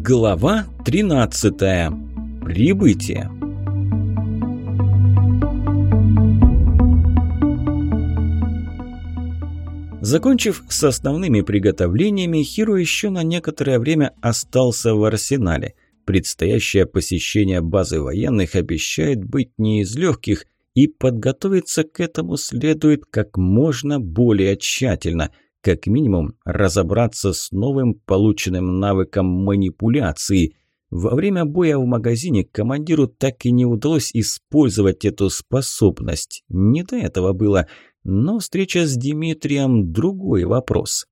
Глава 13. Прибытие. Закончив с основными приготовлениями, Хиро еще на некоторое время остался в арсенале. Предстоящее посещение базы военных обещает быть не из легких, и подготовиться к этому следует как можно более тщательно – как минимум разобраться с новым полученным навыком манипуляции. Во время боя в магазине командиру так и не удалось использовать эту способность. Не до этого было, но встреча с Дмитрием – другой вопрос.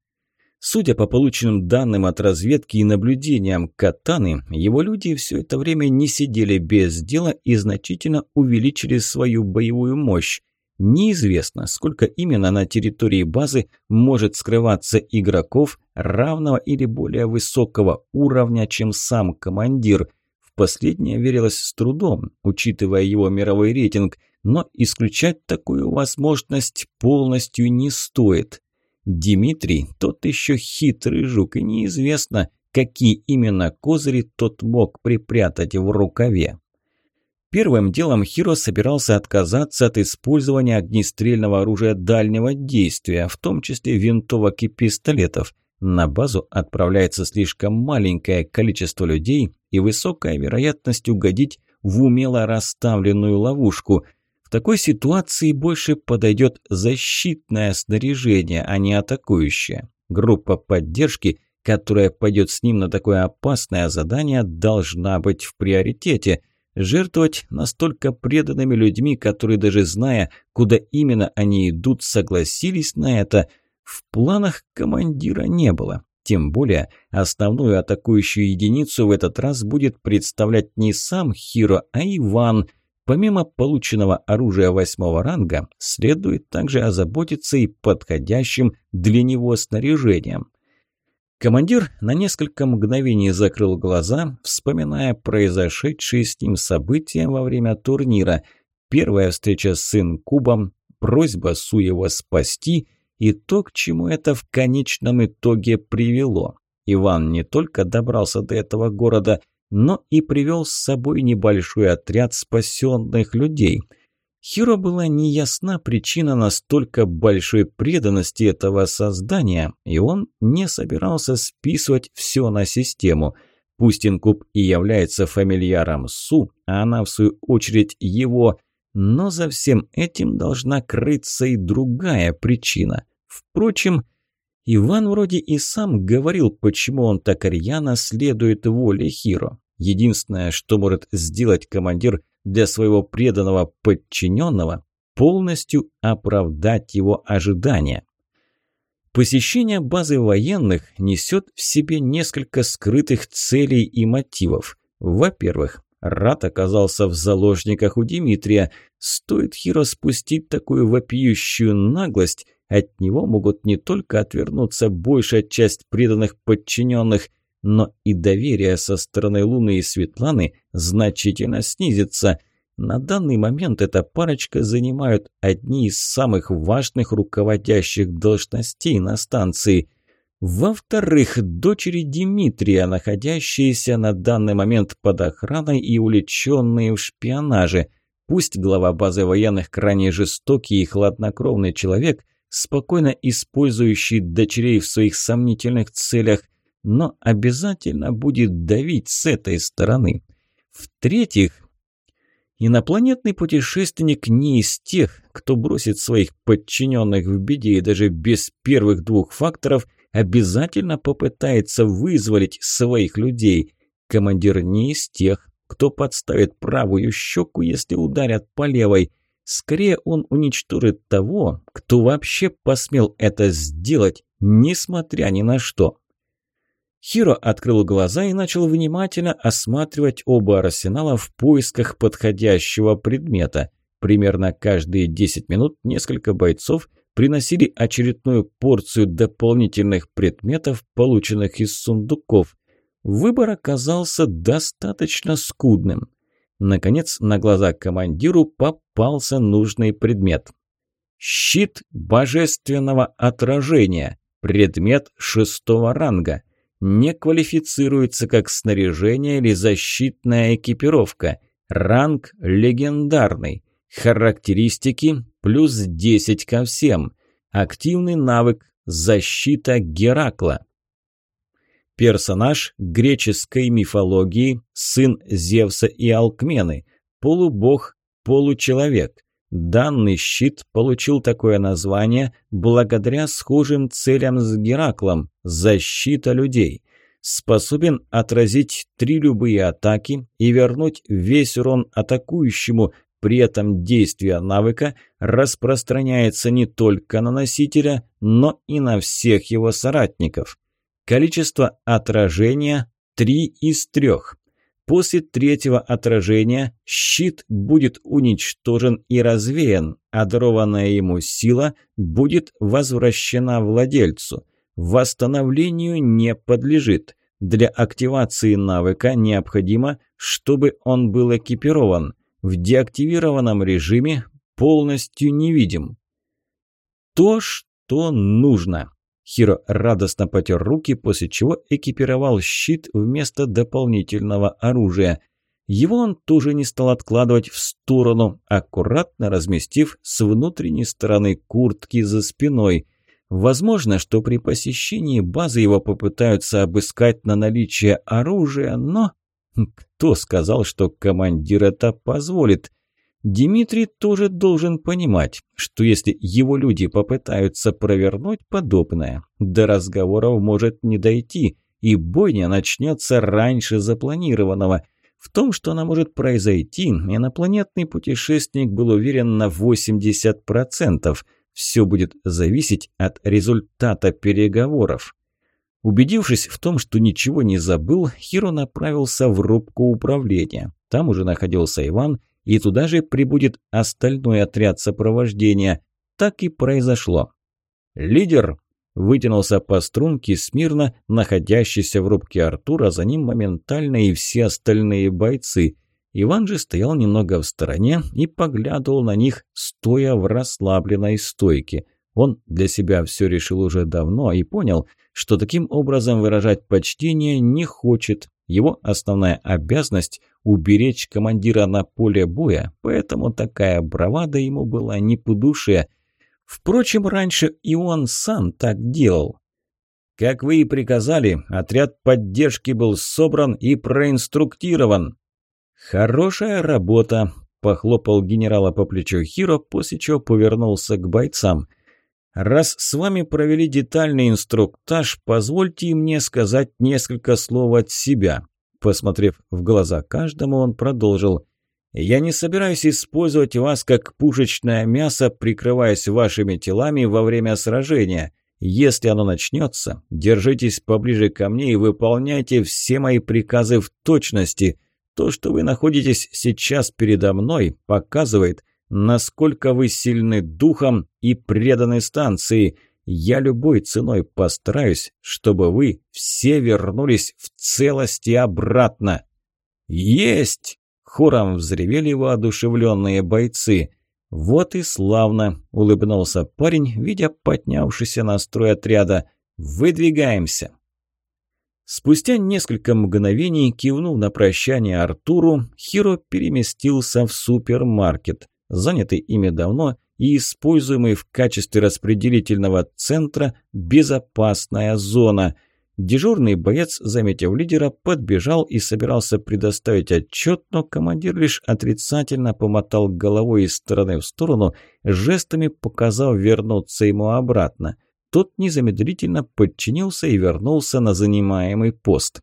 Судя по полученным данным от разведки и наблюдениям Катаны, его люди все это время не сидели без дела и значительно увеличили свою боевую мощь. Неизвестно, сколько именно на территории базы может скрываться игроков равного или более высокого уровня, чем сам командир. В последнее верилось с трудом, учитывая его мировой рейтинг, но исключать такую возможность полностью не стоит. Дмитрий – тот еще хитрый жук, и неизвестно, какие именно козыри тот мог припрятать в рукаве. Первым делом Хиро собирался отказаться от использования огнестрельного оружия дальнего действия, в том числе винтовок и пистолетов. На базу отправляется слишком маленькое количество людей и высокая вероятность угодить в умело расставленную ловушку. В такой ситуации больше подойдет защитное снаряжение, а не атакующее. Группа поддержки, которая пойдет с ним на такое опасное задание, должна быть в приоритете – Жертвовать настолько преданными людьми, которые даже зная, куда именно они идут, согласились на это, в планах командира не было. Тем более, основную атакующую единицу в этот раз будет представлять не сам Хиро, а Иван. Помимо полученного оружия восьмого ранга, следует также озаботиться и подходящим для него снаряжением. Командир на несколько мгновений закрыл глаза, вспоминая произошедшие с ним события во время турнира. Первая встреча с инкубом, просьба Су его спасти и то, к чему это в конечном итоге привело. Иван не только добрался до этого города, но и привел с собой небольшой отряд спасенных людей – Хиро была неясна причина настолько большой преданности этого создания, и он не собирался списывать все на систему. Пусть Инкуб и является фамильяром Су, а она в свою очередь его, но за всем этим должна крыться и другая причина. Впрочем, Иван вроде и сам говорил, почему он так рьяно следует воле Хиро. Единственное, что может сделать командир – для своего преданного подчиненного полностью оправдать его ожидания. Посещение базы военных несет в себе несколько скрытых целей и мотивов. Во-первых, Рат оказался в заложниках у Дмитрия. Стоит Хиро спустить такую вопиющую наглость, от него могут не только отвернуться большая часть преданных подчиненных, но и доверие со стороны Луны и Светланы значительно снизится. На данный момент эта парочка занимают одни из самых важных руководящих должностей на станции. Во-вторых, дочери Дмитрия, находящиеся на данный момент под охраной и увлеченные в шпионаже. Пусть глава базы военных крайне жестокий и хладнокровный человек, спокойно использующий дочерей в своих сомнительных целях – но обязательно будет давить с этой стороны. В-третьих, инопланетный путешественник не из тех, кто бросит своих подчиненных в беде и даже без первых двух факторов обязательно попытается вызволить своих людей. Командир не из тех, кто подставит правую щеку, если ударят по левой. Скорее он уничтожит того, кто вообще посмел это сделать, несмотря ни на что. Хиро открыл глаза и начал внимательно осматривать оба арсенала в поисках подходящего предмета. Примерно каждые 10 минут несколько бойцов приносили очередную порцию дополнительных предметов, полученных из сундуков. Выбор оказался достаточно скудным. Наконец, на глаза командиру попался нужный предмет. Щит божественного отражения. Предмет шестого ранга. Не квалифицируется как снаряжение или защитная экипировка. Ранг легендарный. Характеристики плюс 10 ко всем. Активный навык защита Геракла. Персонаж греческой мифологии, сын Зевса и Алкмены, полубог, получеловек. Данный щит получил такое название благодаря схожим целям с Гераклом – защита людей. Способен отразить три любые атаки и вернуть весь урон атакующему, при этом действие навыка распространяется не только на носителя, но и на всех его соратников. Количество отражения – 3 из 3. После третьего отражения щит будет уничтожен и развеян, а дарованная ему сила будет возвращена владельцу. Восстановлению не подлежит. Для активации навыка необходимо, чтобы он был экипирован. В деактивированном режиме полностью невидим. То, что нужно. Хиро радостно потер руки, после чего экипировал щит вместо дополнительного оружия. Его он тоже не стал откладывать в сторону, аккуратно разместив с внутренней стороны куртки за спиной. Возможно, что при посещении базы его попытаются обыскать на наличие оружия, но... Кто сказал, что командир это позволит? Дмитрий тоже должен понимать, что если его люди попытаются провернуть подобное, до разговоров может не дойти, и бойня начнется раньше запланированного. В том, что она может произойти, инопланетный путешественник был уверен на 80%. Все будет зависеть от результата переговоров. Убедившись в том, что ничего не забыл, Хиро направился в рубку управления. Там уже находился Иван – и туда же прибудет остальной отряд сопровождения. Так и произошло. «Лидер!» – вытянулся по струнке смирно, находящийся в рубке Артура, за ним моментально и все остальные бойцы. Иван же стоял немного в стороне и поглядывал на них, стоя в расслабленной стойке. Он для себя все решил уже давно и понял, что таким образом выражать почтение не хочет, его основная обязанность – уберечь командира на поле боя, поэтому такая бравада ему была не по душе. Впрочем, раньше и он сам так делал. Как вы и приказали, отряд поддержки был собран и проинструктирован. «Хорошая работа», – похлопал генерала по плечу Хиро, после чего повернулся к бойцам. «Раз с вами провели детальный инструктаж, позвольте мне сказать несколько слов от себя». Посмотрев в глаза каждому, он продолжил. «Я не собираюсь использовать вас как пушечное мясо, прикрываясь вашими телами во время сражения. Если оно начнется, держитесь поближе ко мне и выполняйте все мои приказы в точности. То, что вы находитесь сейчас передо мной, показывает – насколько вы сильны духом и преданы станции. Я любой ценой постараюсь, чтобы вы все вернулись в целости обратно». «Есть!» – хором взревели воодушевленные бойцы. «Вот и славно!» – улыбнулся парень, видя поднявшийся настрой отряда. «Выдвигаемся!» Спустя несколько мгновений, кивнув на прощание Артуру, Хиро переместился в супермаркет занятый ими давно и используемый в качестве распределительного центра «безопасная зона». Дежурный боец, заметив лидера, подбежал и собирался предоставить отчет, но командир лишь отрицательно помотал головой из стороны в сторону, жестами показав вернуться ему обратно. Тот незамедлительно подчинился и вернулся на занимаемый пост.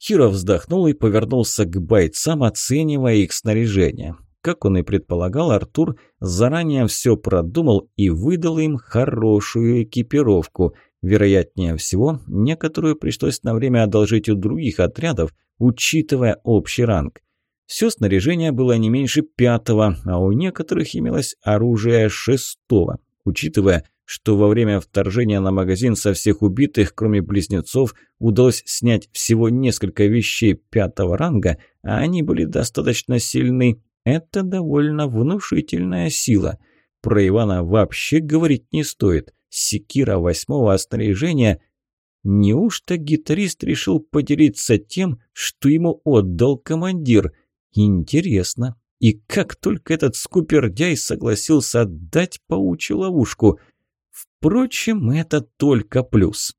Хиро вздохнул и повернулся к бойцам, оценивая их снаряжение. Как он и предполагал, Артур заранее все продумал и выдал им хорошую экипировку. Вероятнее всего, некоторую пришлось на время одолжить у других отрядов, учитывая общий ранг. Все снаряжение было не меньше пятого, а у некоторых имелось оружие шестого. Учитывая, что во время вторжения на магазин со всех убитых, кроме близнецов, удалось снять всего несколько вещей пятого ранга, а они были достаточно сильны, это довольно внушительная сила. Про Ивана вообще говорить не стоит. Секира восьмого снаряжения Неужто гитарист решил поделиться тем, что ему отдал командир? Интересно. И как только этот скупердяй согласился отдать паучью ловушку? Впрочем, это только плюс.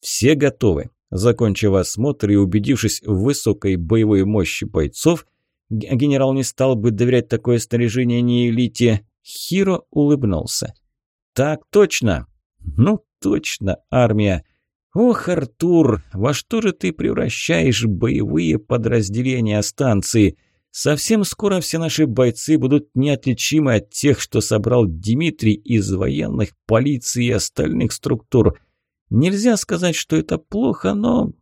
Все готовы. Закончив осмотр и убедившись в высокой боевой мощи бойцов, генерал не стал бы доверять такое снаряжение не элите, Хиро улыбнулся. «Так точно!» «Ну, точно, армия!» «Ох, Артур, во что же ты превращаешь боевые подразделения станции?» Совсем скоро все наши бойцы будут неотличимы от тех, что собрал Дмитрий из военных, полиции и остальных структур. Нельзя сказать, что это плохо, но...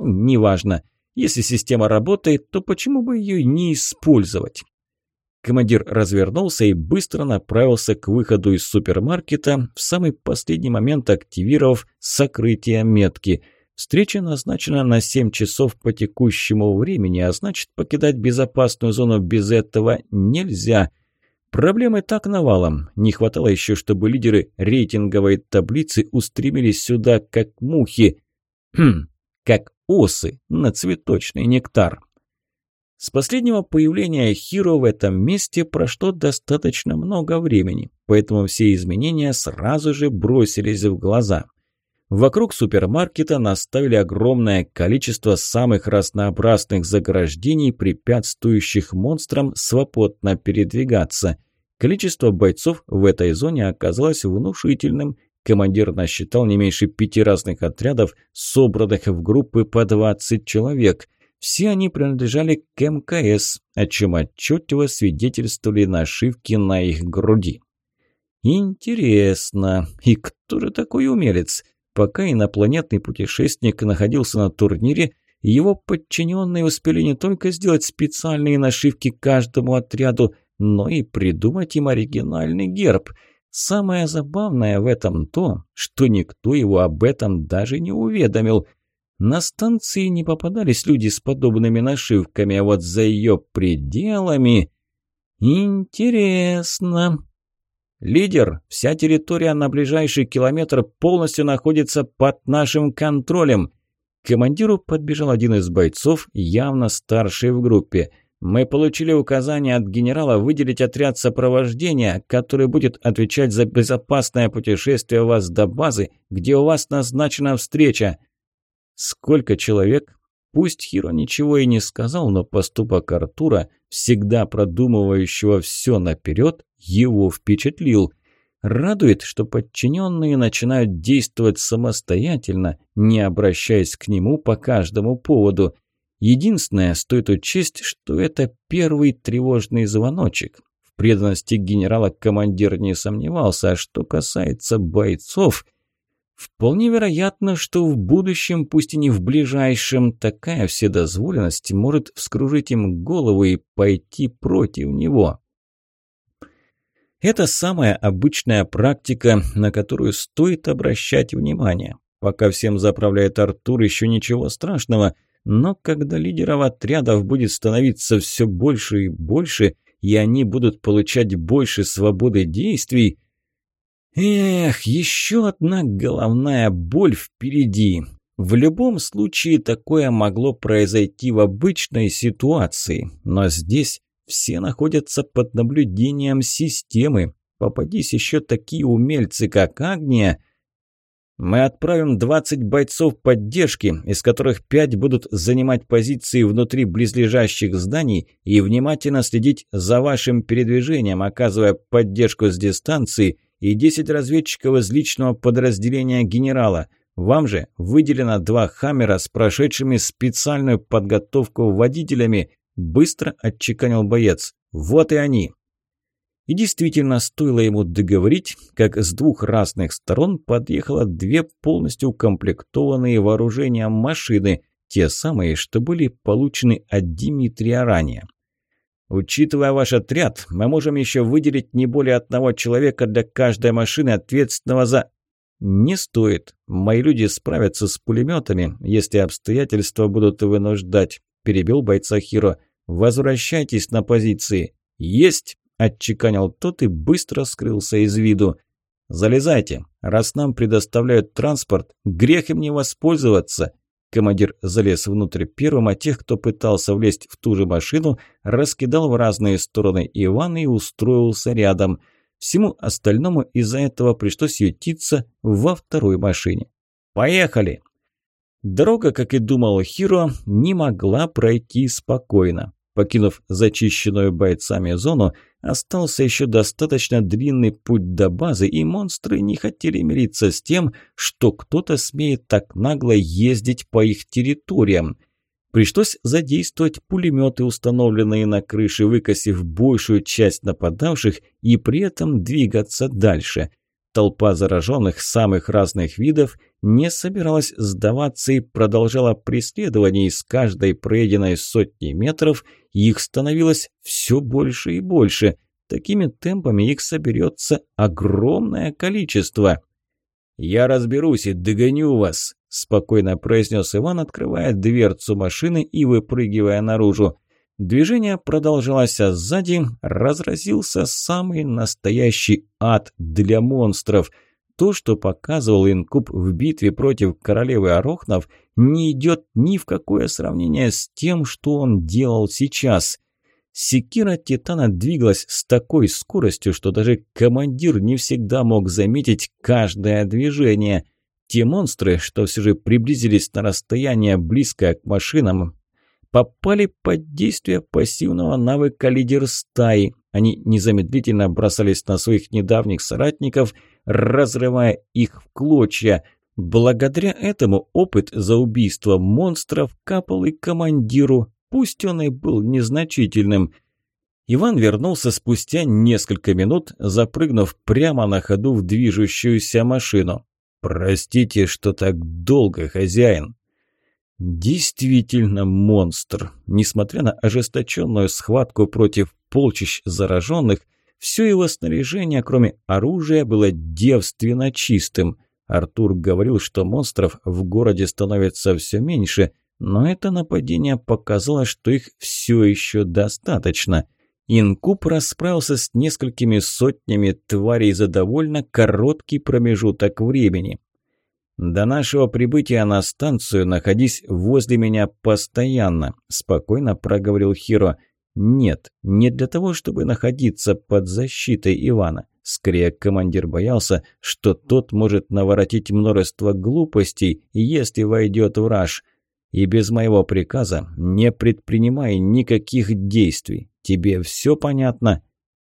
Неважно. Если система работает, то почему бы ее не использовать? Командир развернулся и быстро направился к выходу из супермаркета, в самый последний момент активировав сокрытие метки – Встреча назначена на 7 часов по текущему времени, а значит, покидать безопасную зону без этого нельзя. Проблемы так навалом. Не хватало еще, чтобы лидеры рейтинговой таблицы устремились сюда, как мухи. Хм, как осы на цветочный нектар. С последнего появления Хиро в этом месте прошло достаточно много времени, поэтому все изменения сразу же бросились в глаза. Вокруг супермаркета наставили огромное количество самых разнообразных заграждений, препятствующих монстрам свободно передвигаться. Количество бойцов в этой зоне оказалось внушительным. Командир насчитал не меньше пяти разных отрядов, собранных в группы по 20 человек. Все они принадлежали к МКС, о чем отчетливо свидетельствовали нашивки на их груди. Интересно, и кто же такой умелец? Пока инопланетный путешественник находился на турнире, его подчиненные успели не только сделать специальные нашивки каждому отряду, но и придумать им оригинальный герб. Самое забавное в этом то, что никто его об этом даже не уведомил. На станции не попадались люди с подобными нашивками, а вот за ее пределами... Интересно. «Лидер, вся территория на ближайший километр полностью находится под нашим контролем». К командиру подбежал один из бойцов, явно старший в группе. «Мы получили указание от генерала выделить отряд сопровождения, который будет отвечать за безопасное путешествие вас до базы, где у вас назначена встреча». «Сколько человек?» Пусть Хиро ничего и не сказал, но поступок Артура, всегда продумывающего все наперед, его впечатлил. Радует, что подчиненные начинают действовать самостоятельно, не обращаясь к нему по каждому поводу. Единственное, стоит учесть, что это первый тревожный звоночек. В преданности генерала командир не сомневался, а что касается бойцов, Вполне вероятно, что в будущем, пусть и не в ближайшем, такая вседозволенность может вскружить им голову и пойти против него. Это самая обычная практика, на которую стоит обращать внимание. Пока всем заправляет Артур, еще ничего страшного, но когда лидеров отрядов будет становиться все больше и больше, и они будут получать больше свободы действий, Эх, еще одна головная боль впереди. В любом случае такое могло произойти в обычной ситуации, но здесь все находятся под наблюдением системы. Попадись еще такие умельцы, как Агния. Мы отправим 20 бойцов поддержки, из которых 5 будут занимать позиции внутри близлежащих зданий и внимательно следить за вашим передвижением, оказывая поддержку с дистанции и 10 разведчиков из личного подразделения генерала. Вам же выделено два «Хаммера» с прошедшими специальную подготовку водителями, быстро отчеканил боец. Вот и они. И действительно, стоило ему договорить, как с двух разных сторон подъехало две полностью укомплектованные вооружением машины, те самые, что были получены от Дмитрия ранее. Учитывая ваш отряд, мы можем еще выделить не более одного человека для каждой машины, ответственного за... Не стоит. Мои люди справятся с пулеметами, если обстоятельства будут вынуждать, перебил бойца Хиро. Возвращайтесь на позиции. Есть! Отчеканил тот и быстро скрылся из виду. «Залезайте. Раз нам предоставляют транспорт, грех им не воспользоваться». Командир залез внутрь первым, а тех, кто пытался влезть в ту же машину, раскидал в разные стороны Иван и устроился рядом. Всему остальному из-за этого пришлось ютиться во второй машине. «Поехали!» Дорога, как и думал Хиро, не могла пройти спокойно. Покинув зачищенную бойцами зону, остался еще достаточно длинный путь до базы, и монстры не хотели мириться с тем, что кто-то смеет так нагло ездить по их территориям. Пришлось задействовать пулеметы, установленные на крыше, выкосив большую часть нападавших и при этом двигаться дальше – Толпа зараженных самых разных видов не собиралась сдаваться и продолжала преследование, и с каждой проеденной сотни метров их становилось все больше и больше. Такими темпами их соберется огромное количество. «Я разберусь и догоню вас», – спокойно произнес Иван, открывая дверцу машины и выпрыгивая наружу. Движение продолжалось, а сзади разразился самый настоящий ад для монстров. То, что показывал Инкуб в битве против королевы Орохнов, не идет ни в какое сравнение с тем, что он делал сейчас. Секира Титана двигалась с такой скоростью, что даже командир не всегда мог заметить каждое движение. Те монстры, что все же приблизились на расстояние близкое к машинам, попали под действие пассивного навыка лидер стаи. Они незамедлительно бросались на своих недавних соратников, разрывая их в клочья. Благодаря этому опыт за убийство монстров капал и командиру, пусть он и был незначительным. Иван вернулся спустя несколько минут, запрыгнув прямо на ходу в движущуюся машину. «Простите, что так долго, хозяин», Действительно монстр. Несмотря на ожесточенную схватку против полчищ зараженных, все его снаряжение, кроме оружия, было девственно чистым. Артур говорил, что монстров в городе становится все меньше, но это нападение показало, что их все еще достаточно. Инкуб расправился с несколькими сотнями тварей за довольно короткий промежуток времени. «До нашего прибытия на станцию находись возле меня постоянно», – спокойно проговорил Хиро. «Нет, не для того, чтобы находиться под защитой Ивана. Скорее, командир боялся, что тот может наворотить множество глупостей, если войдет в раж. И без моего приказа не предпринимай никаких действий. Тебе все понятно?»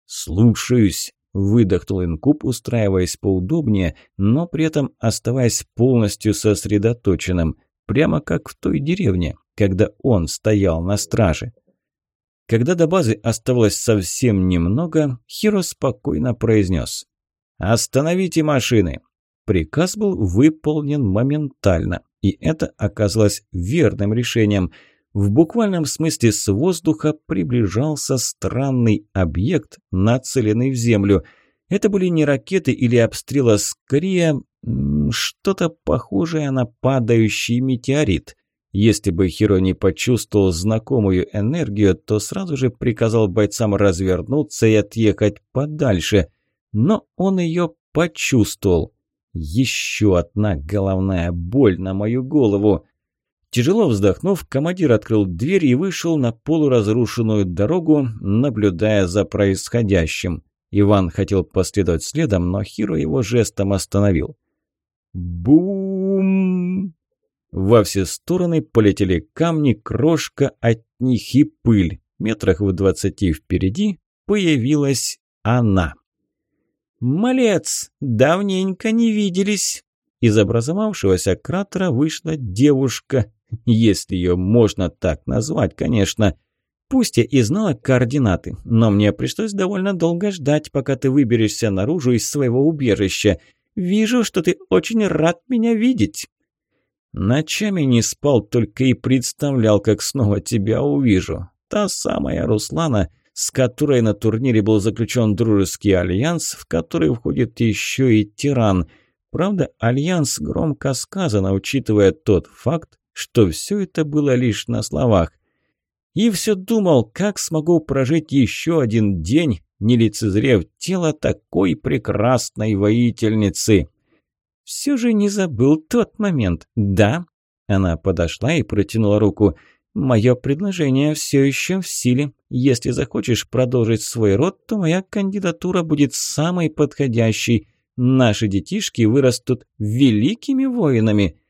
«Слушаюсь», Выдохнул инкуб, устраиваясь поудобнее, но при этом оставаясь полностью сосредоточенным, прямо как в той деревне, когда он стоял на страже. Когда до базы оставалось совсем немного, Хиро спокойно произнес «Остановите машины!». Приказ был выполнен моментально, и это оказалось верным решением – в буквальном смысле с воздуха приближался странный объект, нацеленный в землю. Это были не ракеты или обстрелы, а скорее что-то похожее на падающий метеорит. Если бы Хиро не почувствовал знакомую энергию, то сразу же приказал бойцам развернуться и отъехать подальше. Но он ее почувствовал. Еще одна головная боль на мою голову. Тяжело вздохнув, командир открыл дверь и вышел на полуразрушенную дорогу, наблюдая за происходящим. Иван хотел последовать следом, но Хиро его жестом остановил. Бум! Во все стороны полетели камни, крошка от них и пыль. Метрах в двадцати впереди появилась она. «Малец, давненько не виделись!» Из образовавшегося кратера вышла девушка если ее можно так назвать, конечно. Пусть я и знала координаты, но мне пришлось довольно долго ждать, пока ты выберешься наружу из своего убежища. Вижу, что ты очень рад меня видеть. Ночами не спал, только и представлял, как снова тебя увижу. Та самая Руслана, с которой на турнире был заключен дружеский альянс, в который входит еще и тиран. Правда, альянс громко сказано, учитывая тот факт, что все это было лишь на словах. И все думал, как смогу прожить еще один день, не лицезрев тело такой прекрасной воительницы. Все же не забыл тот момент, да? Она подошла и протянула руку. «Мое предложение все еще в силе. Если захочешь продолжить свой род, то моя кандидатура будет самой подходящей. Наши детишки вырастут великими воинами».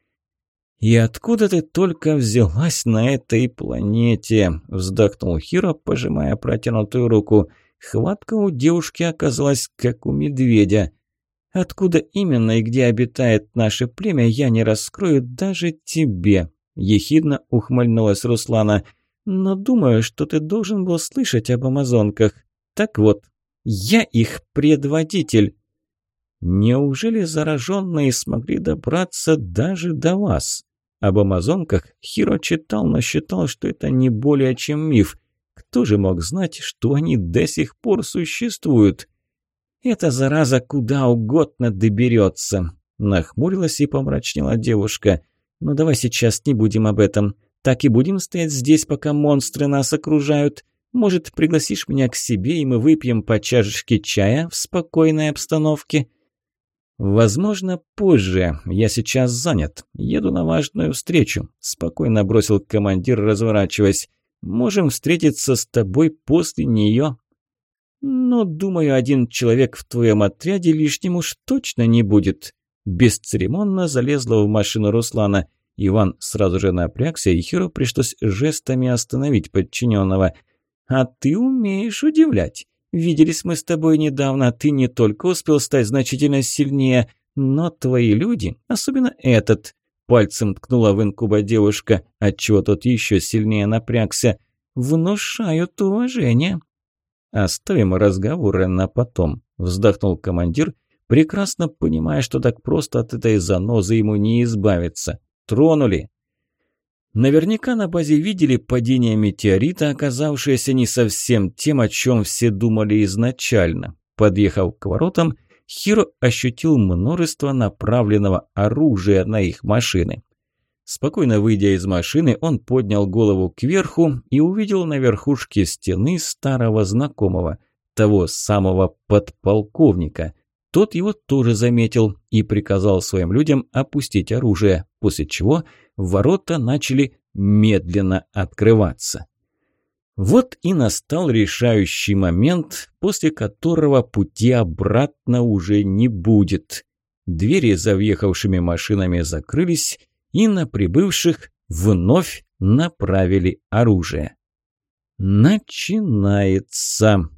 «И откуда ты только взялась на этой планете?» – вздохнул Хиро, пожимая протянутую руку. Хватка у девушки оказалась как у медведя. Откуда именно и где обитает наше племя, я не раскрою даже тебе», – ехидно ухмыльнулась Руслана. «Но думаю, что ты должен был слышать об амазонках. Так вот, я их предводитель». «Неужели зараженные смогли добраться даже до вас?» Об амазонках Хиро читал, но считал, что это не более чем миф. Кто же мог знать, что они до сих пор существуют? «Эта зараза куда угодно доберется», – нахмурилась и помрачнела девушка. «Но давай сейчас не будем об этом. Так и будем стоять здесь, пока монстры нас окружают. Может, пригласишь меня к себе, и мы выпьем по чашечке чая в спокойной обстановке?» «Возможно, позже. Я сейчас занят. Еду на важную встречу», – спокойно бросил командир, разворачиваясь. «Можем встретиться с тобой после нее». «Но, думаю, один человек в твоем отряде лишним уж точно не будет». Бесцеремонно залезла в машину Руслана. Иван сразу же напрягся, и Хиро пришлось жестами остановить подчиненного. «А ты умеешь удивлять. Виделись мы с тобой недавно, ты не только успел стать значительно сильнее, но твои люди, особенно этот...» Пальцем ткнула в инкуба девушка, отчего тот еще сильнее напрягся. «Внушают уважение». «Оставим разговоры на потом», – вздохнул командир, прекрасно понимая, что так просто от этой занозы ему не избавиться. «Тронули!» Наверняка на базе видели падение метеорита, оказавшееся не совсем тем, о чем все думали изначально. Подъехав к воротам, Хиро ощутил множество направленного оружия на их машины. Спокойно выйдя из машины, он поднял голову кверху и увидел на верхушке стены старого знакомого, того самого подполковника. Тот его тоже заметил и приказал своим людям опустить оружие, после чего ворота начали медленно открываться. Вот и настал решающий момент, после которого пути обратно уже не будет. Двери за въехавшими машинами закрылись, и на прибывших вновь направили оружие. «Начинается!»